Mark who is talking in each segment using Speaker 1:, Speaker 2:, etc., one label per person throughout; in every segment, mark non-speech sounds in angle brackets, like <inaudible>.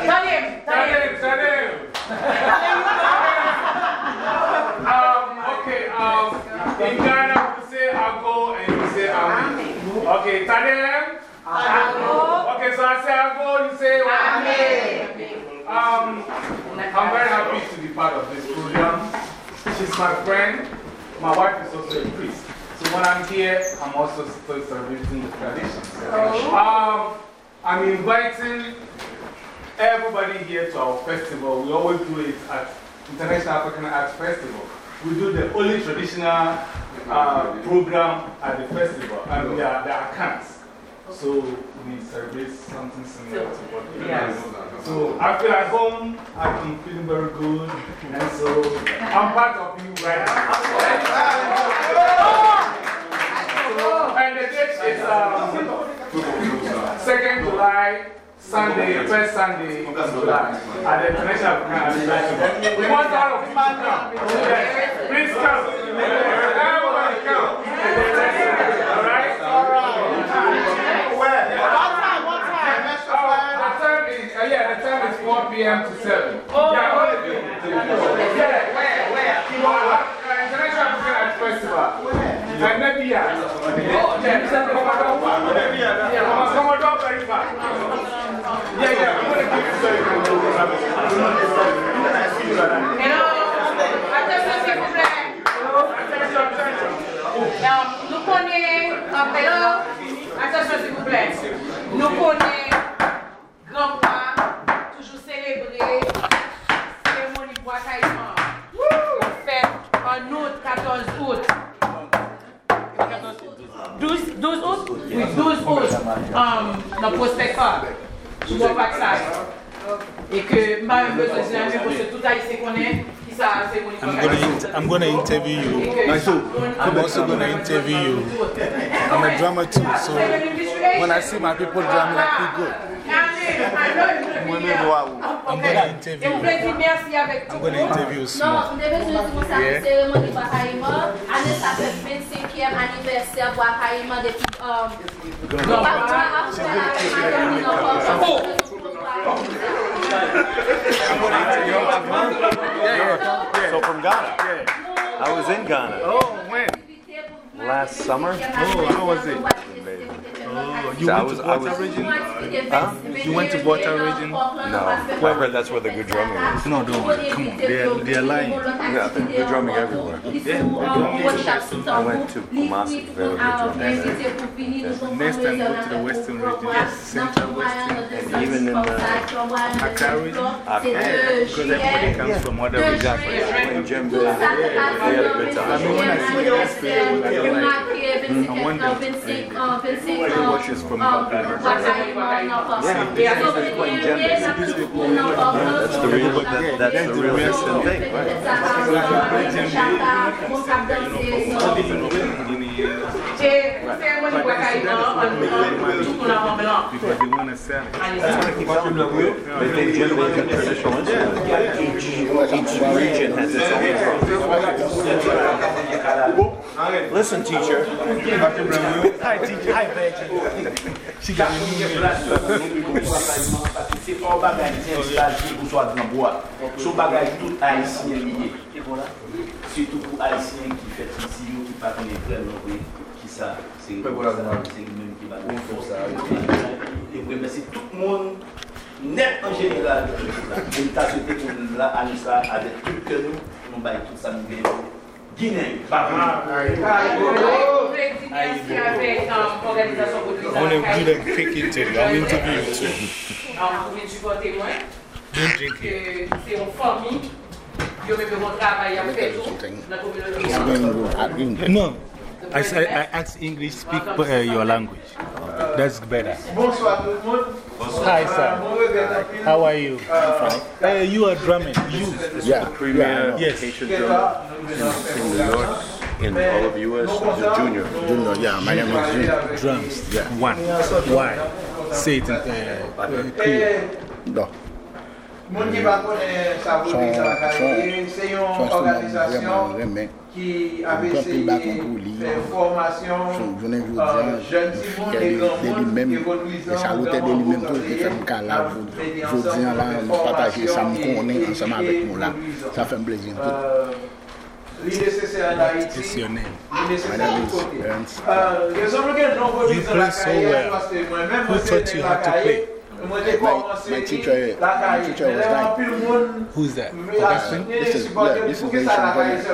Speaker 1: Está bien. say I go, you say Amen. Um, I'm
Speaker 2: very happy
Speaker 3: to be part of this program. She's my friend. My wife is also a priest. So when I'm here, I'm also still serving the tradition.、Um, oh. I'm
Speaker 1: inviting everybody here to our festival. We always do it at International African Arts Festival. We do the only traditional uh, program at the festival, and we are the accounts. So we celebrate something similar to what we do. So I feel at home, I'm feeling very good, and so I'm part of you right now. <laughs> And the date is um, 2nd July. Sunday, first Sunday in July at the International African We want all of you to come. Yes, please come. Everybody come. All right? Where? What time? What time? The time is, uh, yeah, the time is 4 p.m. to 7. Oh. Yeah, all of you. Yeah. Where? Where? Uh, International African Arts Festival. Where? And maybe, yeah. Oh, yeah. Commodore very fast. Yeah, yeah, I'm going to give you
Speaker 2: Hello, attention s'il vous plaît. Nous connaissons, hello, attention s'il vous plaît. Nous connaissons Prospect Park. Je vois pas que ça. Et que ma dire, parce que tout haïtien connaît, ça, c'est mon
Speaker 3: I'm going to interview you. I'm also going to interview you. I'm a drummer too, so when I see my people drumming, I feel good. I'm going to interview you. I'm going to interview you soon.
Speaker 4: Non, on devait jouer pour ça, cérémonie Bois Caïman. Année, ça fait 25e anniversaire Bois Caïman depuis.
Speaker 5: So from Ghana? Yeah. I was in Ghana.
Speaker 3: Oh, when?
Speaker 5: Last summer.
Speaker 3: Oh, how was it? Oh, you
Speaker 5: So I
Speaker 3: went
Speaker 5: was-
Speaker 3: to
Speaker 5: I
Speaker 3: Water
Speaker 5: was-
Speaker 3: region?
Speaker 5: Huh?
Speaker 3: You went to Volta region?
Speaker 5: No. I heard that's where the good drumming is.
Speaker 3: No, don't worry. Come on. They're, they're lying.
Speaker 5: Yeah, I think they're drumming everywhere. I went to Kumasi, very good drumming there.
Speaker 3: Next time, go to the Western region. Yes, Central Western.
Speaker 5: And even in the
Speaker 3: Accra region?
Speaker 5: Accra.
Speaker 3: Because everybody comes from other regions.
Speaker 5: Playing djembe, they had a good time.
Speaker 3: I mean, when I see your spirit, I like I want them to play.
Speaker 5: He watches from Vancouver. That's the real, that, that's the real instant thing, right?
Speaker 2: cérémonie bois caïman, tout pour la remblant.
Speaker 3: Because they want to sell it.
Speaker 5: They think djembe is a traditional instrument. Each, each region has its own drum. Listen, teacher.
Speaker 3: Hi, teacher. Hi, Betty. She got me.
Speaker 6: Se fò bagay ten stalji pou swa dran boa, sou bagay tout haisyen liye. Sitou pou haisyen ki fet isi yo, ki pa konen prel nou we, ki sa, se yon men ki bagay fò sa. E pou eme se tout moun, net an jeneral, yon ta sote pou la anis la, adet tout ke nou, nou bay tout sa nou gen. Guinée,
Speaker 3: I
Speaker 2: mon travail à faire tout la communauté.
Speaker 3: No. I, I asked English, speak uh, your language. That's better.
Speaker 1: Bonsoir tout le monde.
Speaker 3: Hi, sir. How are you? Uh, you are drumming. You.
Speaker 5: Yeah. Premier
Speaker 3: Yes.
Speaker 5: Haitian drummer in New York, in all of US, the junior.
Speaker 7: Junior, yeah, my name is Junior.
Speaker 3: Drums. Yeah. One. Why? Say it in uh, uh, clear.
Speaker 1: Moun ki pa konen sa vodi sa vakarye, se yon organizasyon ki ave
Speaker 7: seye
Speaker 1: fè formasyon jen si moun de gran moun evolwizan
Speaker 7: sa wote de li menm tou ki fèm ka la vodi an la nou pataje sa m konen ansama avèk nou la sa fèm plezyon tout
Speaker 1: li nesesè an Haiti li nesesè an kote rezon mwen gen non vodi
Speaker 3: sa
Speaker 1: vakarye mwen mèm mwen se
Speaker 3: vakarye
Speaker 1: te
Speaker 3: you
Speaker 1: la
Speaker 3: how to
Speaker 7: my, my teacher, my teacher was like,
Speaker 3: Who's that?
Speaker 7: uh, this is, yeah, this is Haitian Police.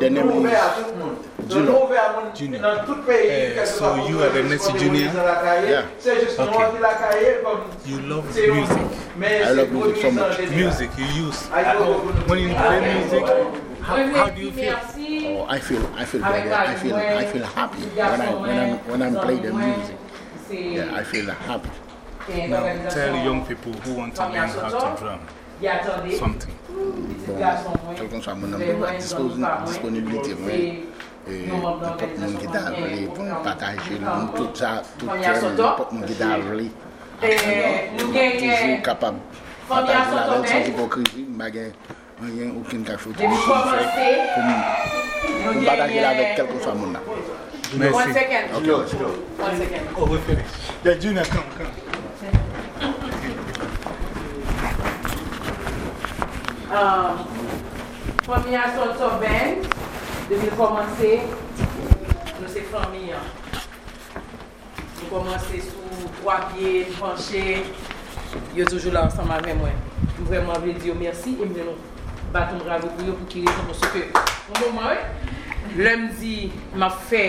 Speaker 7: The name is Junior.
Speaker 3: Junior. Uh, so you are the next junior?
Speaker 7: Yeah, Okay.
Speaker 3: You love music.
Speaker 7: I love music so much.
Speaker 3: Music you use. When you play music, how, how do you feel?
Speaker 7: Oh, I feel, I feel very, I feel, I feel happy when I, when I'm, when I'm playing the music. Yeah, I feel happy.
Speaker 3: Now tell young people who want to learn how to drum something.
Speaker 7: Bon, quelqu'un soit mon homme, disponibilité, oui. Pot moun ki da vle, pou nou pataje loun, tout sa, tout tem, pot moun ki da vle. Moun toujou kapab pataje la vel, san hipokrizi, mbagen, an gen oukin kachote. Moun pataje la vel, kelkou sa moun
Speaker 2: la. Mersi.
Speaker 7: Ok, let's go.
Speaker 3: Over finish. The junior, come, come.
Speaker 2: Um, fami a son to ben, devil komanse, nou se fami an. Nou komanse sou 3 piye, panche, yo toujou la ansan ma mwen. Mwen vreman vle diyo mersi, e mwen nou baton bravo pou yo pou ki rezon pou soke. Mwen mwen mwen, lèm di ma fè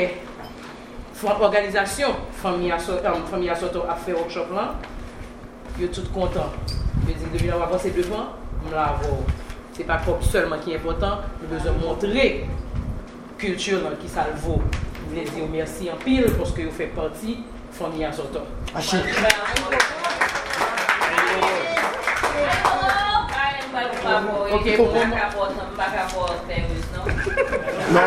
Speaker 2: Fon organizasyon, fami a son to a fè workshop lan, yo tout kontan. Mwen di devil an wapanse devan, Ce n'est pas seulement qui est important, nous devons montrer culture qui ça le vaut. Nous voulons dire merci en pile
Speaker 4: parce que vous
Speaker 2: faites
Speaker 4: partie
Speaker 2: de la
Speaker 4: famille Azoton. Merci. Non.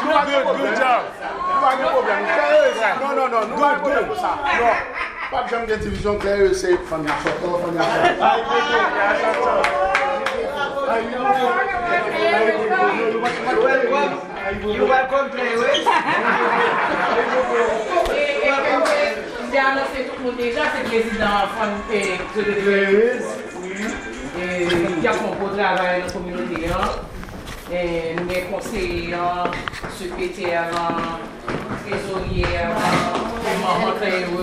Speaker 3: Good, job.
Speaker 7: Non. Pat jam gen divizyon kler yo se Fanya Soto, Fanya Soto. Ay, Fanya Soto. Ay, Fanya Soto.
Speaker 8: You welcome kler yo.
Speaker 2: Se an ase tout moun deja se prezident Fanya Kler yo. Ki akon pou travay nan kominote yan. Nou gen konseyan, sekretèran, trezoryer, maman kler yo.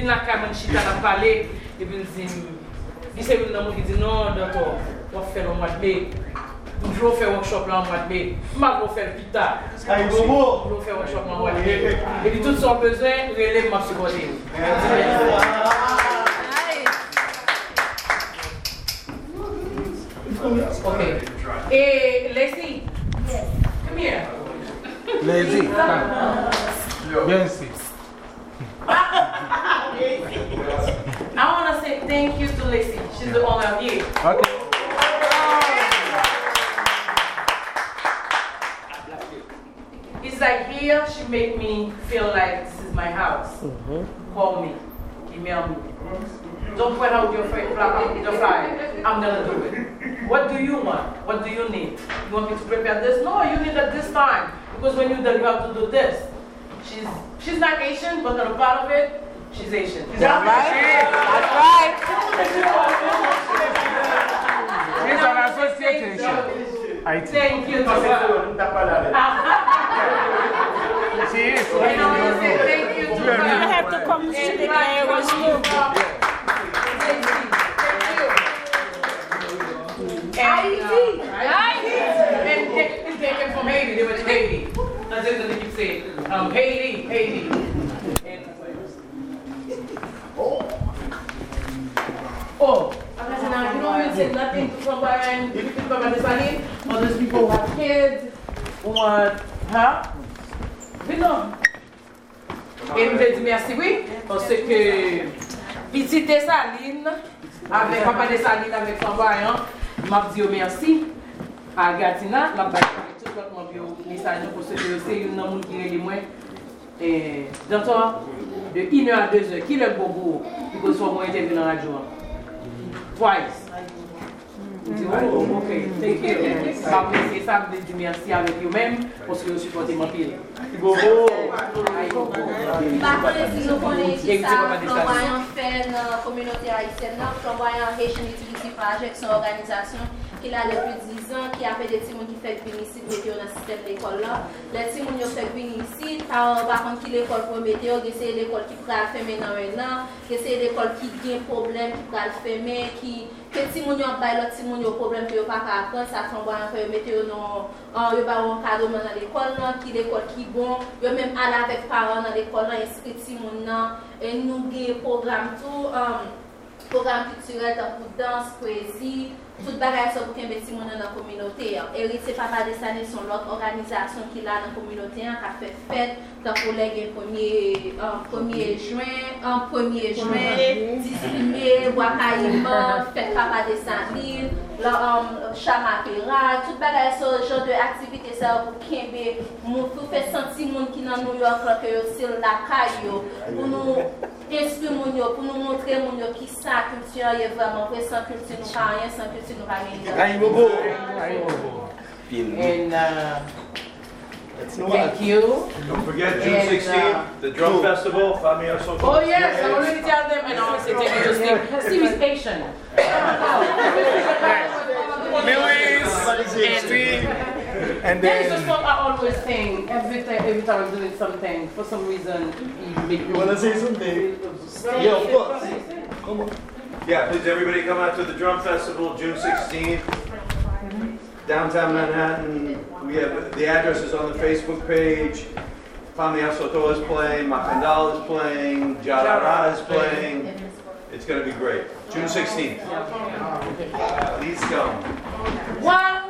Speaker 2: vin la kamen chita la pale, e bin zin, di se vin nan moun ki di, non, doto, oh, wap fè lò mwad be, mdjou fè workshop lan mwad be, mwad wap fè l'pita, mdjou fè workshop lan mwad be, e di tout son bezwen, relèv mwap se bode. Ok, e Leslie, come here.
Speaker 3: Leslie. Bien
Speaker 2: si. Thank you to Lacey. She's the owner of you.
Speaker 3: Okay.
Speaker 2: It's like here, she made me feel like this is my house. Mm-hmm. Call me, email me. Don't put out your, fri- fly- your flyer. I'm to do it. What do you want? What do you need? You want me to prepare this? No, you need it this time. Because when you're done, you have to do this. She's, she's not Asian, but on a part of it, she's Asian. Is that right?
Speaker 3: He's an associate I think.
Speaker 2: Thank you. <laughs>
Speaker 3: She is.
Speaker 2: And I want to say thank you to
Speaker 3: You
Speaker 2: her.
Speaker 3: have
Speaker 2: to come to the Irish Haiti. And they- it's taken from Haiti. They were in Haiti. That's just what you say. Um, Haiti, Haiti. women take nothing from her and everything from anybody. All those people who have kids, who want her. Mais non. Et je me dis merci, oui, parce que visiter Saline, avec papa de Saline, avec Flamboyant, je dis merci à Gatina, la bâche avec tout le monde, message pour ceux qui c'est une monde qui est moins. Et d'entendre de 1h à 2h, qui le bobo, qui peut soit moins intervenir dans la journée. Twice. Di ou, ok, thank you. Sa apresi sa, de di mersi avèk yo mèm, poske yo supporte mwen pil. Go,
Speaker 4: go! Bakone si nou konen iti sa, flamboyan fèl euh, kominote Haitien nan, flamboyan Haitian Utility Project, son organizasyon, ki la le plus 10 an, ki apè de ti moun ki fèk vinisit metè yo nan sistem l'ekol la. Le ti moun yo fèk vinisit, pa an ki l'ekol pou metè yo, ge se l'ekol ki pral fèmè nan wè nan, ge se l'ekol ki gen problem ki pral fèmè, ki... Ke ti moun yo bay lot, ti moun yo problem ki yo pa ka apren, sa son bon an fe yo mete yo nan, an yo ba yon kado man nan l'ekol nan, ki l'ekol ki bon, yo menm ala vek paran nan l'ekol nan, eskri ti moun nan, e nou ge program tou, um, program kulturel tan pou dans, poezi, Tout bagay sa pou kembe ti moun nan kominote an. Erite Papa de Sane son lot organizasyon ki la nan kominote an ka fe fet. Ta koleg en 1er juen, 1er juen, disime, wakayman, fet Papa de Sane, um, chama pera. Tout bagay sa jan de aktivite sa pou kembe moun pou fe senti moun ki nan New York la ke yo sil la yo, Pou nou espri moun yo, pou nou montre moun yo ki sa kultur ye vreman. Pou san kultur nou pa anyen san kultur. Nou pa anyen.
Speaker 6: Kain bobo.
Speaker 2: And uh, thank you.
Speaker 5: Don't forget June
Speaker 2: And,
Speaker 5: 16th,
Speaker 2: uh,
Speaker 5: the drum festival, Famia Soto.
Speaker 2: Oh yes, I already tell them, and I always say, thank you to Steve. <laughs> Steve is patient. <laughs>
Speaker 3: Lewis, Steve, and
Speaker 2: That is just
Speaker 3: then.
Speaker 2: what I always think. Every time, every time I'm doing something, for some reason, he make me.
Speaker 6: You wanna say something? Yeah, of course. Come on.
Speaker 5: Yeah, please everybody come out to the drum festival, June 16th. Downtown Manhattan. We have, the address is on the Facebook page. Famia Soto is playing, Macandal is playing, Jarara is playing. It's gonna be great. June 16th. Please come.
Speaker 2: One,